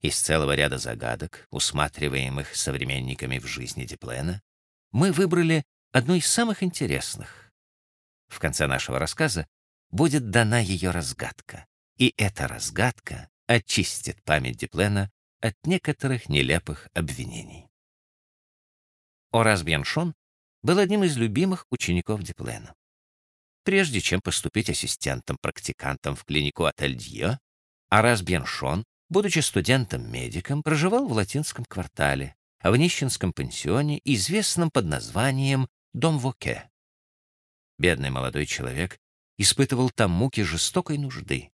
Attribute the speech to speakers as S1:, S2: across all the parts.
S1: из целого ряда загадок, усматриваемых современниками в жизни Диплена, мы выбрали одну из самых интересных. В конце нашего рассказа будет дана ее разгадка, и эта разгадка очистит память Диплена от некоторых нелепых обвинений. Орас Бьяншон был одним из любимых учеников Диплена. Прежде чем поступить ассистентом-практикантом в клинику Ательдье, Арас Бьяншон, будучи студентом-медиком, проживал в латинском квартале, в нищенском пансионе, известном под названием «Дом Воке». Бедный молодой человек испытывал там муки жестокой нужды.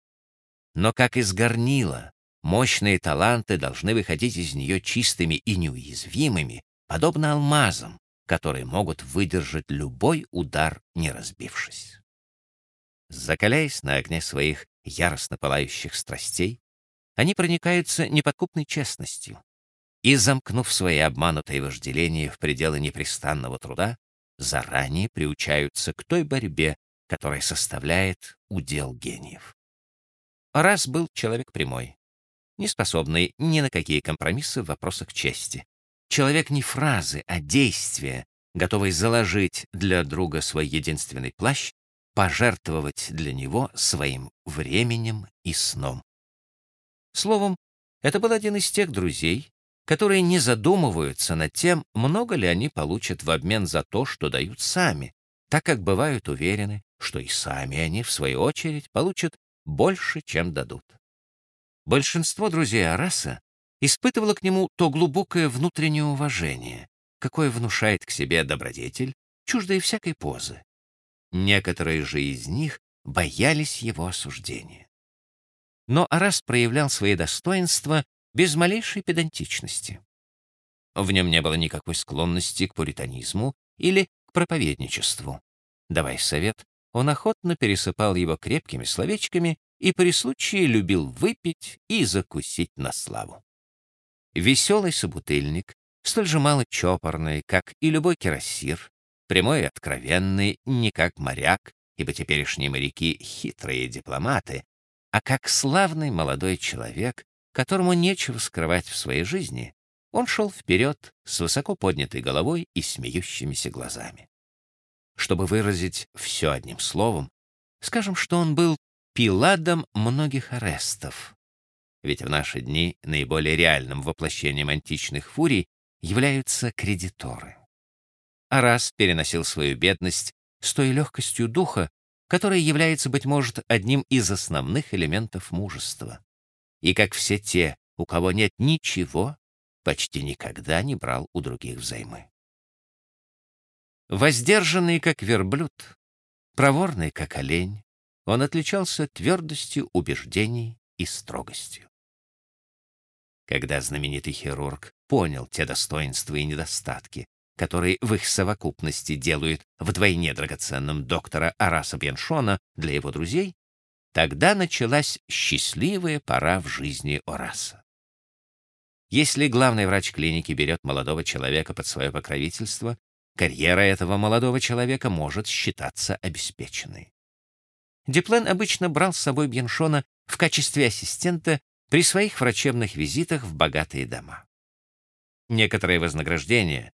S1: Но как из горнила, мощные таланты должны выходить из нее чистыми и неуязвимыми, подобно алмазам, которые могут выдержать любой удар, не разбившись. Закаляясь на огне своих яростно пылающих страстей, они проникаются неподкупной честностью и, замкнув свои обманутые вожделения в пределы непрестанного труда, заранее приучаются к той борьбе, которая составляет удел гениев. Раз был человек прямой, не способный ни на какие компромиссы в вопросах чести. Человек не фразы, а действия, готовый заложить для друга свой единственный плащ, пожертвовать для него своим временем и сном. Словом, это был один из тех друзей, которые не задумываются над тем, много ли они получат в обмен за то, что дают сами, так как бывают уверены, что и сами они, в свою очередь, получат больше, чем дадут. Большинство друзей Араса испытывало к нему то глубокое внутреннее уважение, какое внушает к себе добродетель, чуждой всякой позы. Некоторые же из них боялись его осуждения. Но Арас проявлял свои достоинства без малейшей педантичности. В нем не было никакой склонности к пуританизму или к проповедничеству. Давай совет, он охотно пересыпал его крепкими словечками и при случае любил выпить и закусить на славу. Веселый собутыльник, столь же мало чопорный, как и любой кирасир, прямой и откровенный, не как моряк, ибо теперешние моряки — хитрые дипломаты, а как славный молодой человек, которому нечего скрывать в своей жизни, он шел вперед с высоко поднятой головой и смеющимися глазами. Чтобы выразить все одним словом, скажем, что он был Пиладом многих арестов. Ведь в наши дни наиболее реальным воплощением античных фурий являются кредиторы. Арас переносил свою бедность с той легкостью духа, которая является, быть может, одним из основных элементов мужества. И как все те, у кого нет ничего, почти никогда не брал у других взаймы. Воздержанный, как верблюд, проворный, как олень, он отличался твердостью убеждений и строгостью. Когда знаменитый хирург понял те достоинства и недостатки, которые в их совокупности делают вдвойне драгоценным доктора Араса Беншона для его друзей, тогда началась счастливая пора в жизни Ораса. Если главный врач клиники берет молодого человека под свое покровительство, карьера этого молодого человека может считаться обеспеченной. Деплен обычно брал с собой Бьеншона в качестве ассистента при своих врачебных визитах в богатые дома. Некоторое вознаграждение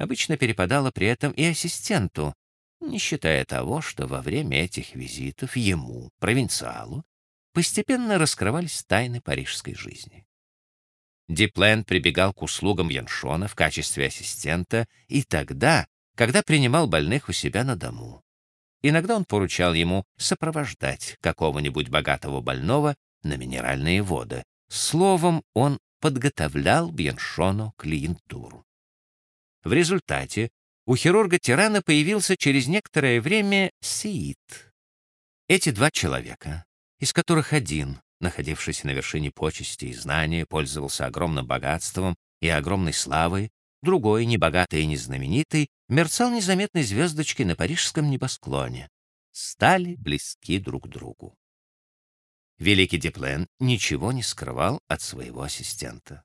S1: обычно перепадало при этом и ассистенту, не считая того, что во время этих визитов ему, провинциалу, постепенно раскрывались тайны парижской жизни. Диплен прибегал к услугам Яншона в качестве ассистента и тогда, когда принимал больных у себя на дому. Иногда он поручал ему сопровождать какого-нибудь богатого больного на минеральные воды. Словом, он подготовлял Бьеншону клиентуру. В результате у хирурга-тирана появился через некоторое время Сиит. Эти два человека, из которых один, находившийся на вершине почести и знания, пользовался огромным богатством и огромной славой, другой, небогатый и незнаменитый, мерцал незаметной звездочкой на парижском небосклоне. Стали близки друг другу. Великий Деплен ничего не скрывал от своего ассистента.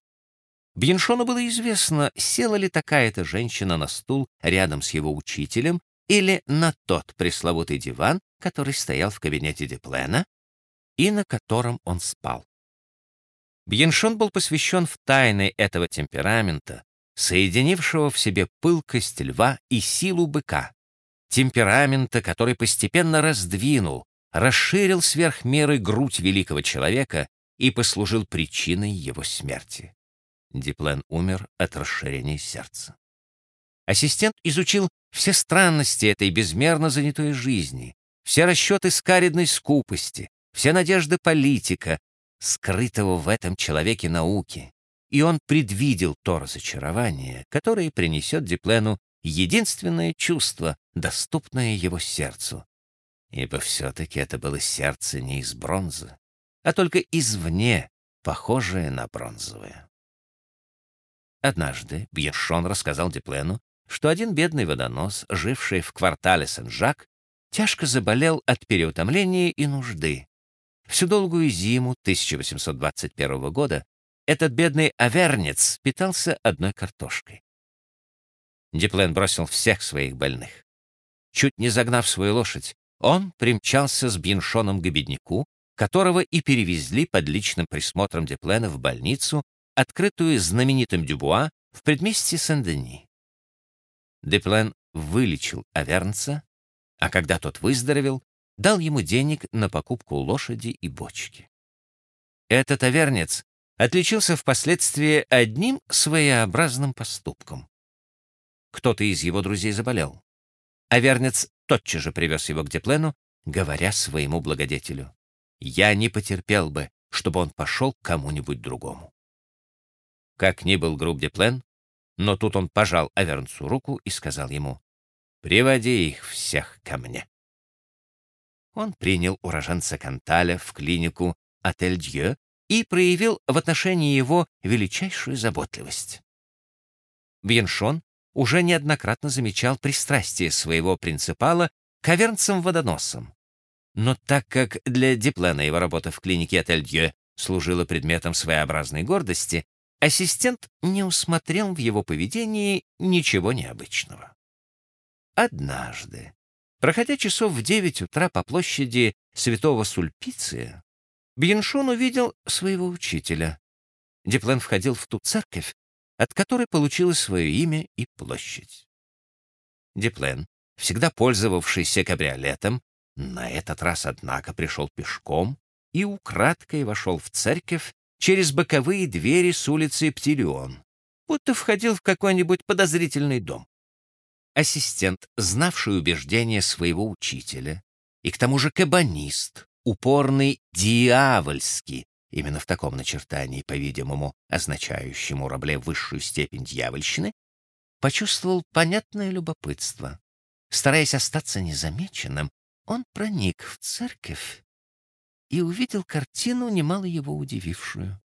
S1: Бьеншону было известно, села ли такая-то женщина на стул рядом с его учителем или на тот пресловутый диван, который стоял в кабинете Деплена и на котором он спал. Бьеншон был посвящен в тайны этого темперамента, соединившего в себе пылкость льва и силу быка, темперамента, который постепенно раздвинул, расширил сверх меры грудь великого человека и послужил причиной его смерти. Диплен умер от расширения сердца. Ассистент изучил все странности этой безмерно занятой жизни, все расчеты скаридной скупости, все надежды политика, скрытого в этом человеке науки, и он предвидел то разочарование, которое принесет Диплену единственное чувство, доступное его сердцу. Ибо все-таки это было сердце не из бронзы, а только извне, похожее на бронзовое. Однажды Бьершон рассказал Диплену, что один бедный водонос, живший в квартале Сен-Жак, тяжко заболел от переутомления и нужды. Всю долгую зиму 1821 года этот бедный авернец питался одной картошкой. Диплен бросил всех своих больных. Чуть не загнав свою лошадь, он примчался с Бьеншоном к бедняку, которого и перевезли под личным присмотром Диплена в больницу, открытую знаменитым Дюбуа в предместье Сен-Дени. Деплен вылечил Авернца, а когда тот выздоровел, дал ему денег на покупку лошади и бочки. Этот Авернец отличился впоследствии одним своеобразным поступком. Кто-то из его друзей заболел. Авернец тотчас же привез его к Деплену, говоря своему благодетелю, «Я не потерпел бы, чтобы он пошел к кому-нибудь другому». Как ни был груб Деплен, но тут он пожал Авернцу руку и сказал ему, «Приводи их всех ко мне». Он принял уроженца Канталя в клинику Отель-Дье и проявил в отношении его величайшую заботливость. Бьеншон уже неоднократно замечал пристрастие своего принципала к авернцам-водоносам. Но так как для Диплена его работа в клинике Отель-Дье служила предметом своеобразной гордости, ассистент не усмотрел в его поведении ничего необычного. Однажды, проходя часов в девять утра по площади Святого Сульпиция, Бьеншон увидел своего учителя. Диплен входил в ту церковь, от которой получила свое имя и площадь. Диплен, всегда пользовавшийся кабриолетом, на этот раз, однако, пришел пешком и украдкой вошел в церковь через боковые двери с улицы Птилион, будто входил в какой-нибудь подозрительный дом. Ассистент, знавший убеждения своего учителя, и к тому же кабанист, упорный дьявольский, именно в таком начертании, по-видимому, означающем у Рабле высшую степень дьявольщины, почувствовал понятное любопытство. Стараясь остаться незамеченным, он проник в церковь и увидел картину, немало его удивившую.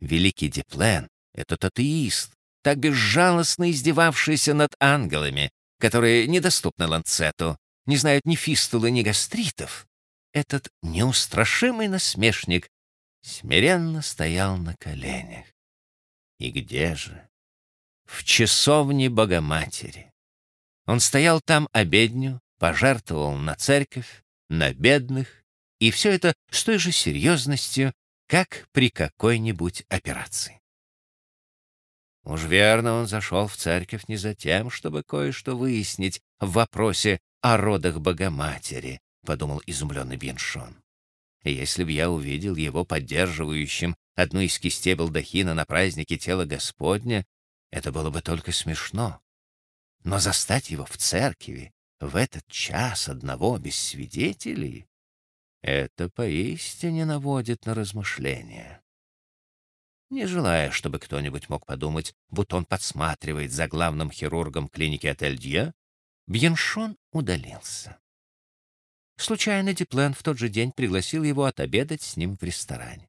S1: Великий Деплен, этот атеист, так безжалостно издевавшийся над ангелами, которые недоступны Ланцету, не знают ни фистулы, ни гастритов, этот неустрашимый насмешник смиренно стоял на коленях. И где же? В часовне Богоматери. Он стоял там обедню, пожертвовал на церковь, на бедных, и все это с той же серьезностью, как при какой-нибудь операции. Уж верно, он зашел в церковь не за тем, чтобы кое-что выяснить в вопросе о родах Богоматери, подумал изумленный Беншон. Если б я увидел его поддерживающим одну из кистей балдахина на празднике тела Господня, это было бы только смешно. Но застать его в церкви в этот час одного без свидетелей — это поистине наводит на размышления. Не желая, чтобы кто-нибудь мог подумать, будто он подсматривает за главным хирургом клиники Отель-Дье, Бьеншон удалился. Случайно Диплен в тот же день пригласил его отобедать с ним в ресторане.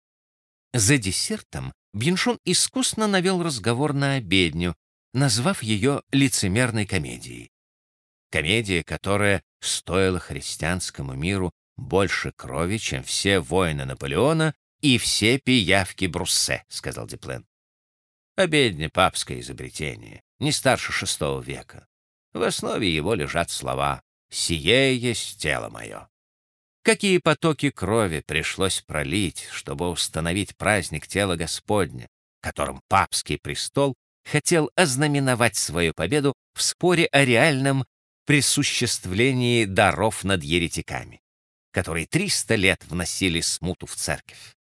S1: За десертом Бьеншон искусно навел разговор на обедню, назвав ее лицемерной комедией. Комедия, которая стоила христианскому миру больше крови, чем все войны Наполеона и все пиявки Бруссе, сказал Диплен. Обедня — папское изобретение, не старше шестого века. В основе его лежат слова «Сие есть тело мое». какие потоки крови пришлось пролить, чтобы установить праздник тела Господня, которым папский престол хотел ознаменовать свою победу в споре о реальном присуществлении даров над еретиками, которые 300 лет вносили смуту в церковь.